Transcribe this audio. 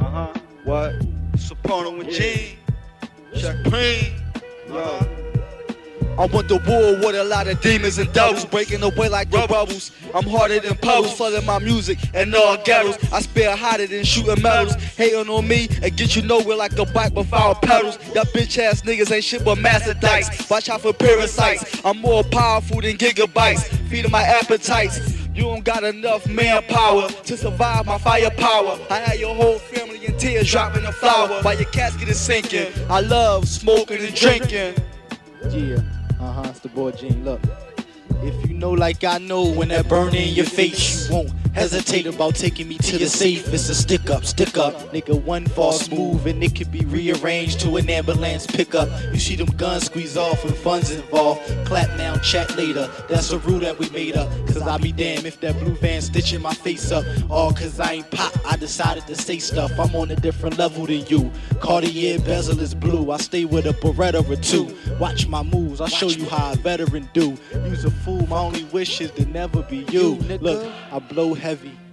Uh huh. What? Soprano and. Gene. Check. Supreme. Yo. I went to war with a lot of demons and devils, breaking away like the rebels. I'm harder than pebbles, flooding my music and all ghettos. I spare hotter than shooting metals. Hating on me and get you nowhere like a bike without pedals. Y'all bitch ass niggas ain't shit but master dikes. Watch out for parasites. I'm more powerful than gigabytes, feeding my appetites. You don't got enough manpower to survive my firepower. I had your whole family in tears dropping the flower while your casket is sinking. I love smoking and drinking. Yeah, uh huh, it's the boy Gene. Look, if you know like I know, when that burn in your face, you won't hesitate about taking me to your safe. It's a stick up, stick up. Nigga, one false move and it could be rearranged to an ambulance pickup. You see them guns squeeze off and funds involved. Clap now, chat later. That's a rule that we made up. Cause I'll be damn if that blue van stitching my face up. All cause I ain't pop, I decided to say stuff. I'm on a different level than you. Cartier bezel is blue. I stay with a Beretta or two. Watch my moves, I'll show you how a veteran do. You's a fool, my only wish is to never be you. Look, I blow heavy.